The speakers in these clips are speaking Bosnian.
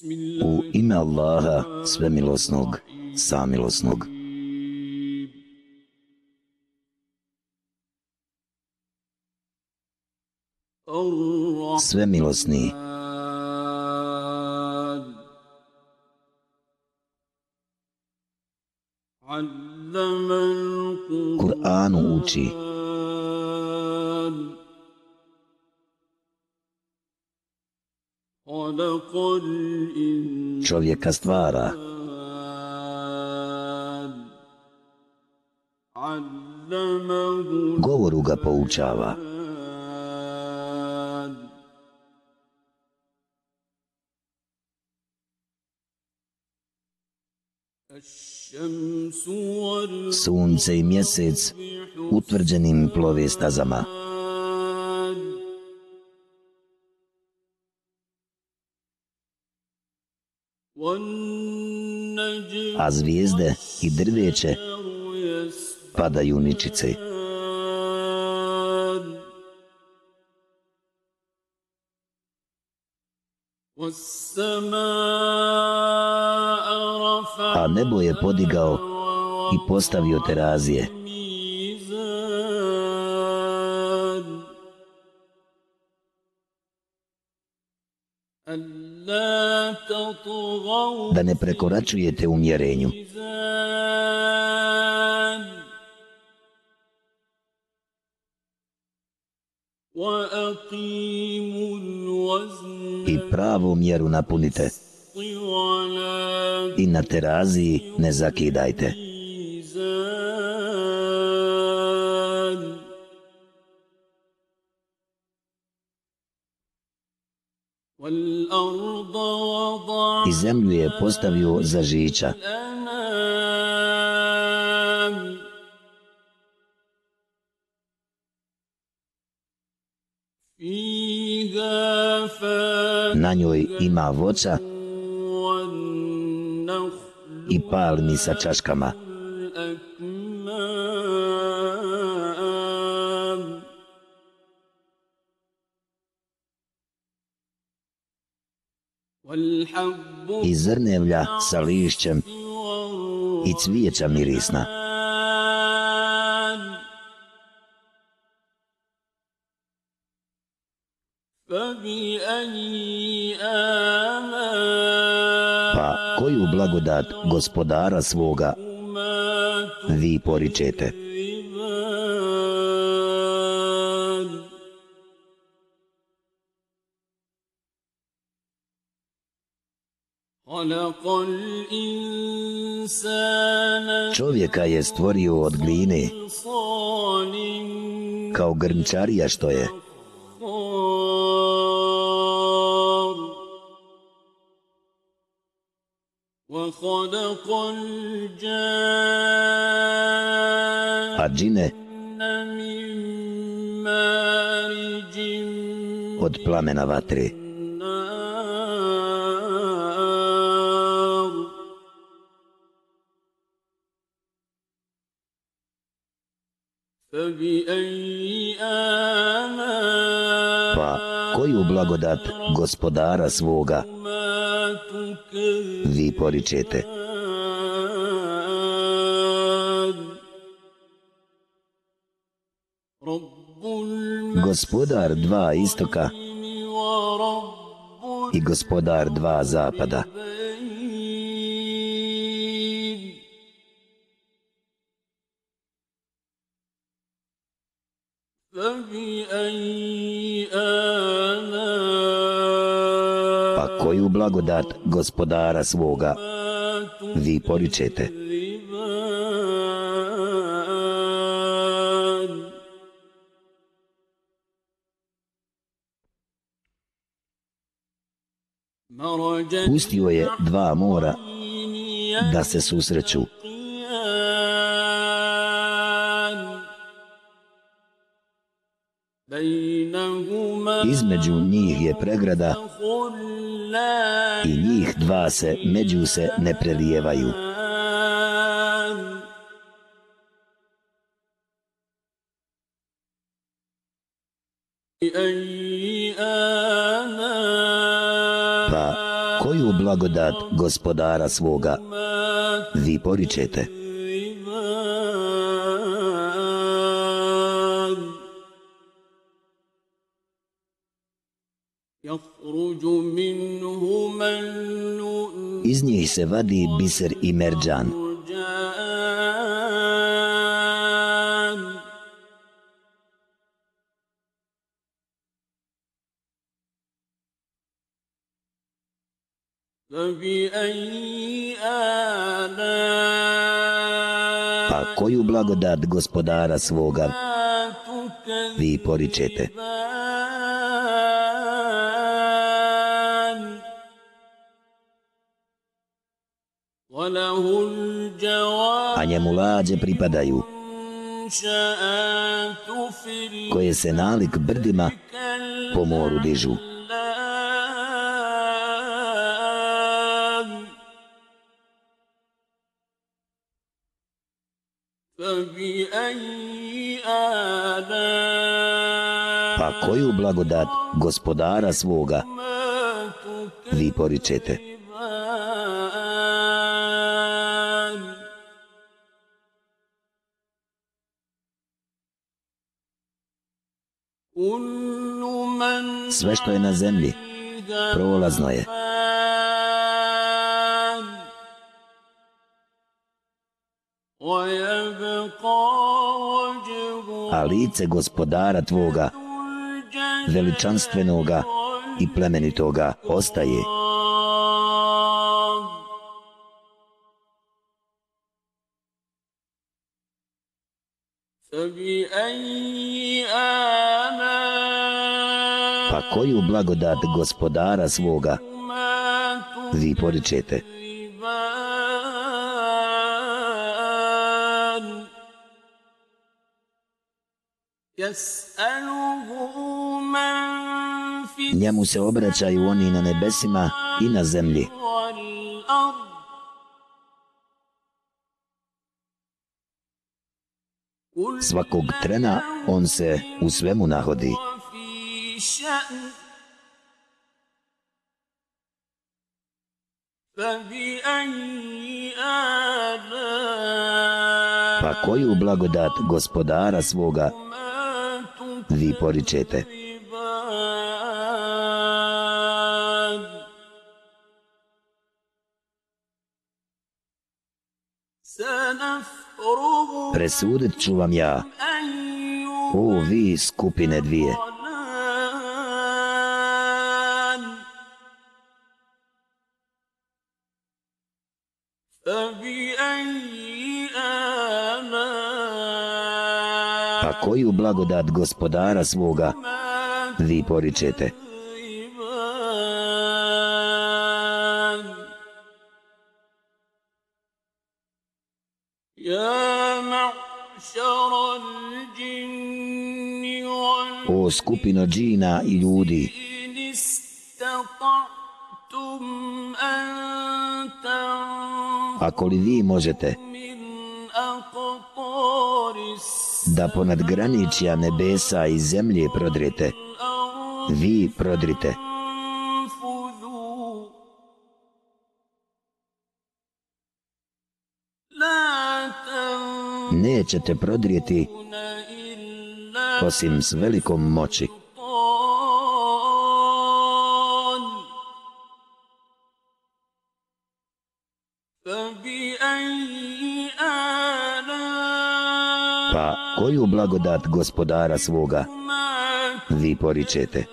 U ime Allaha, svemilosnog, samilosnog. Svemilosni. Kur'anu uči. Čovjeka stvara. Govoru ga poučava. Sunce i mjesec utvrđenim plove stazama. A zvijezde i drveće padaju ničice. A nebo je podigao i postavio terazije. Da ne prekoračujete u mjerenju. I pravu mjeru napunite. I na teraziji ne zakidajte. I zemlju je postavio za žića. Na njoj ima voća i palmi sa čaškama. I zrnevlja sa lišćem i cvijeća mirisna. Pa koju blagodat gospodara svoga vi poričete? Čovjeka je stvorio od gline kao grnčarija što je. A džine od plamena vatre. Pa koju blagodat gospodara svoga vi poričete? Gospodar dva istoka i gospodar dva zapada. Blagodat gospodara svoga vi poričete? Pustio je dva mora da se susreću. Između njih je pregrada i njih dva se među se ne prelijevaju. Pa koju blagodat gospodara svoga vi poričete? Iz njih se vadi biser i merđan. Pa koju blagodat gospodara svoga vi poričete? A njemu lađe pripadaju koje se nalik brdima po moru dižu. Pa koju blagodat gospodara svoga vi poričete? Sve što je na zemlji prolazno je. a lice gospodara tvoga, veličanstvenoga i plemenitoga, ostaje. Pa koju blagodat gospodara svoga vi poričete? Njemu se obraćaju oni na nebesima i na zemlji. Svakog trena on se u svemu nahodi. Pa koju blagodat gospodara svoga vi poričete. Presudit ću vam ja, o vi skupine dvije. Koju blagodat gospodara svoga. Vi poričete. O skupino džina i ljudi, ako li vi možete da ponad graničja nebesa i zemlje prodrite. Vi prodrite. Nećete prodrijeti osim s velikom moći. Koju blagodat gospodara svoga vi poričete?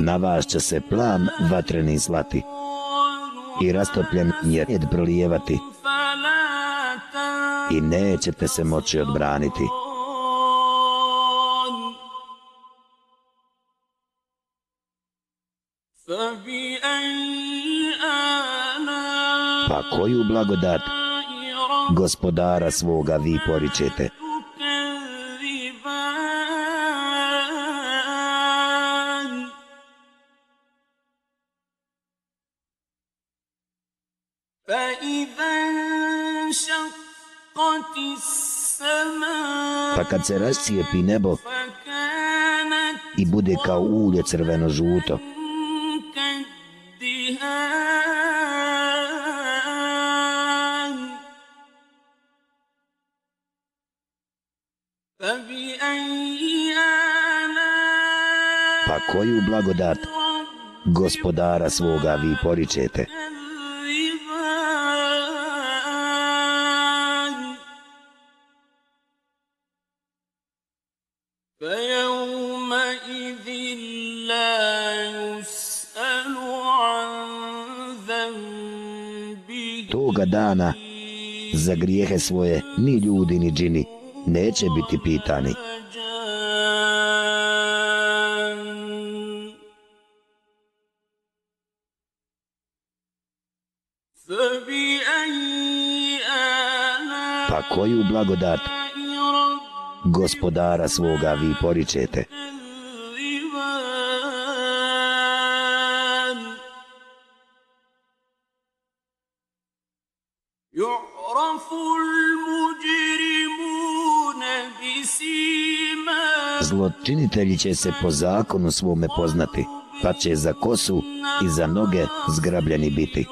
Na vas će se plan vatreni zlati i rastopljen jed prolijevati i nećete se moći odbraniti. Pa koju blagodat gospodara svoga vi poričete? Pa kad se rascijepi nebo i bude kao ulje crveno-žuto, Pa koju blagodat gospodara svoga vi poričete? Toga dana za grijehe svoje ni ljudi ni džini neće biti pitani. Pa koju blagodat gospodara svoga vi poričete? Počinitelji će se po zakonu svome poznati, pa će za kosu i za noge zgrabljeni biti.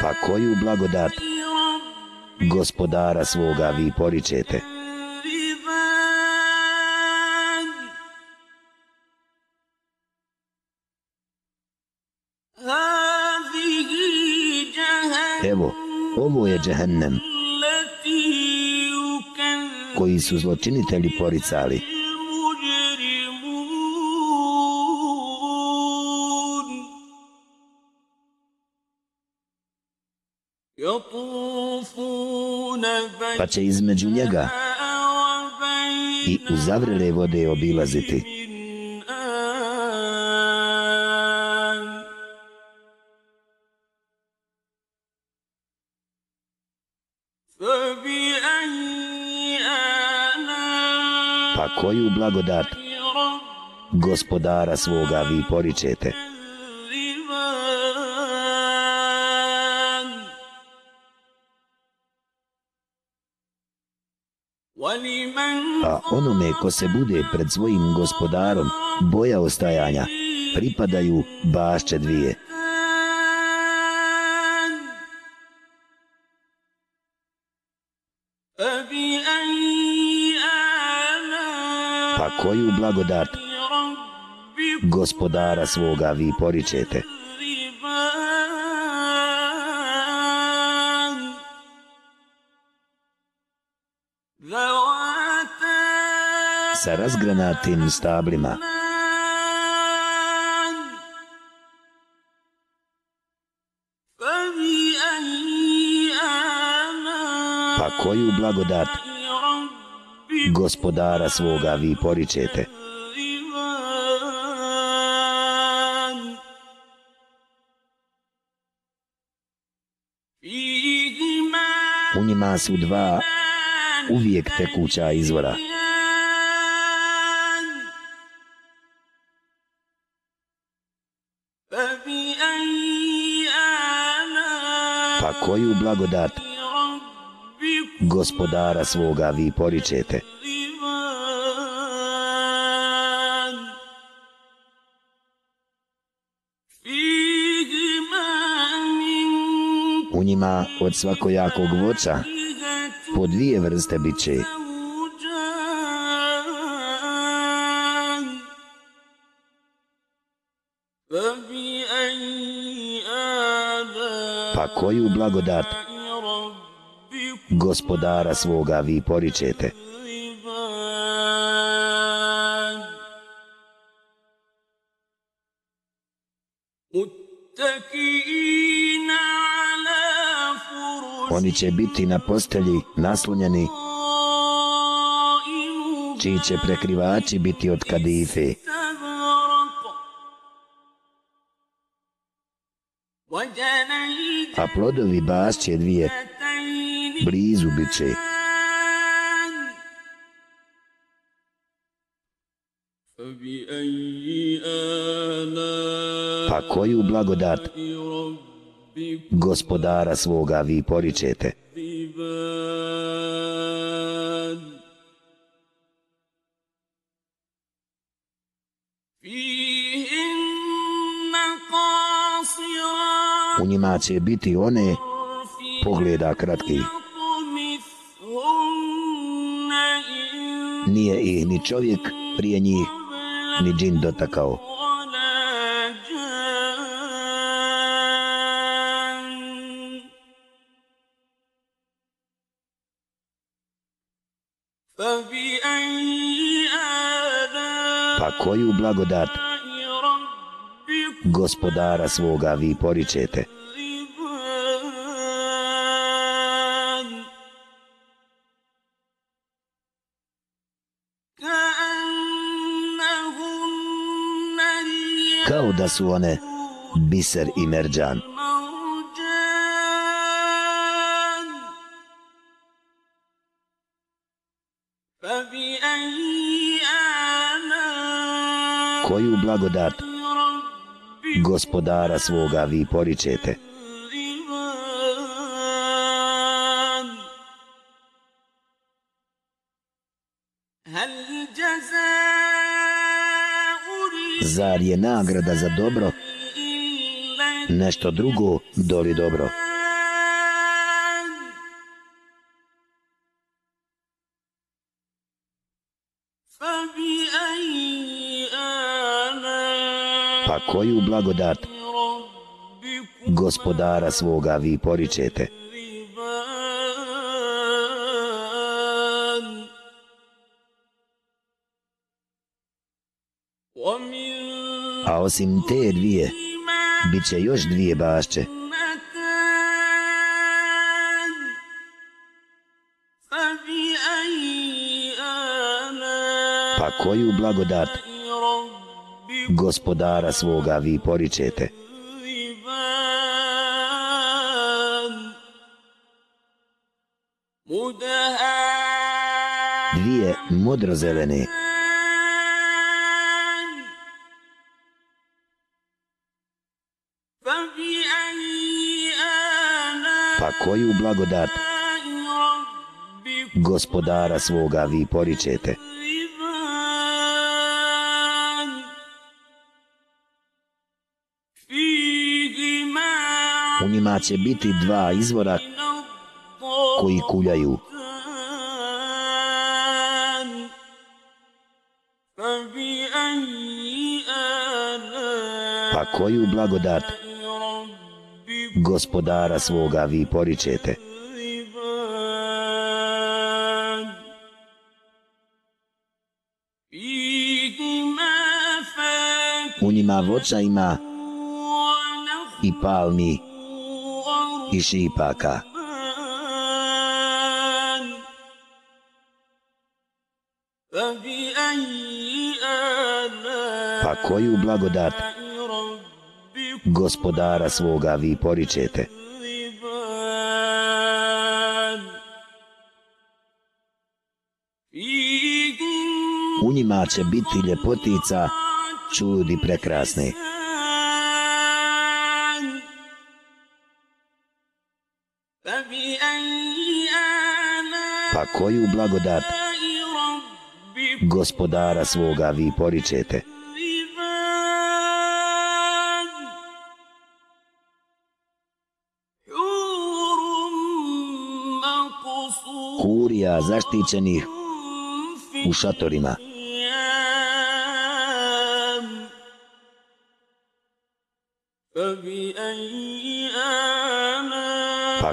Pa koju blagodat gospodara svoga vi poričete? Džehennem koji su zločinitelji poricali. Pa će između njega i u zavrele vode obilaziti. Koju blagodat gospodara svoga vi poričete. A onome ko se bude pred svojim gospodarom boja ostajanja, pripadaju bašće dvije koju blagodat gospodara svoga vi poričete. Sa razgranatim stablima Pa koju blagodat gospodara svoga vi poričete. U njima su dva uvijek tekuća izvora. Pa koju blagodat gospodara svoga vi poričete? Njima od svakojakog voća po dvije vrste biće. Pa koju blagodat gospodara svoga vi poričete. Oni će biti na postelji naslonjeni, čiji će prekrivači biti od kadife. A plodovi basće dvije blizu bit će. Pa koju blagodat gospodara svoga vi poričete? U njima će biti one pogleda kratki. Nije ih ni čovjek prije njih, ni džin dotakao. Pa koju blagodat gospodara svoga vi poričete? Kao da su one biser i merđan. Koju blagodat gospodara svoga vi poričete? Zar je nagrada za dobro nešto drugo doli dobro? Koju blagodat gospodara svoga vi poričete? A osim te dvije, bit će još dvije bašće. Pa koju blagodat gospodara svoga vi poričete? Dvije modrozelene Pa koju blagodat gospodara svoga vi poričete? U njima će biti dva izvora koji kuljaju. Pa koju blagodat gospodara svoga vi poričete? U njima voća ima i palmi i šipaka. Pa koju blagodat gospodara svoga vi poričete? U njima će biti ljepotica čudi prekrasne. Pa koju blagodat gospodara svoga vi poričete? Hurija zaštićenih u šatorima.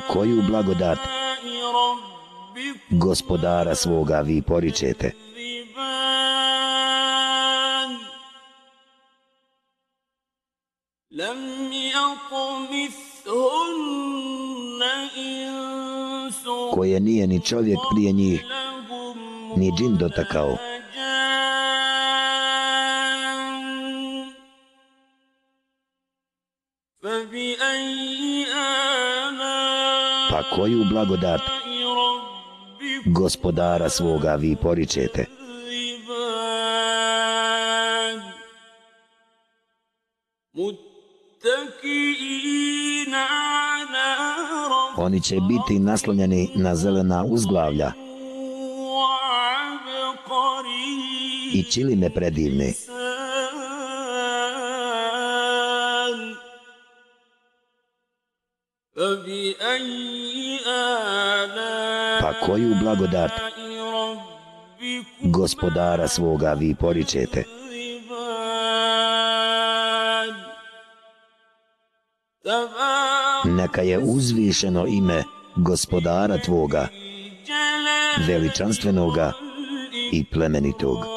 Koju blagodat gospodara svoga vi poričete? koje nije ni čovjek prije njih, ni džin dotakao. koju blagodat gospodara svoga vi poričete. Oni će biti naslonjeni na zelena uzglavlja i čilime predivne. Pa koju blagodat gospodara svoga vi poričete? Neka je uzvišeno ime gospodara tvoga, veličanstvenoga i plemenitog.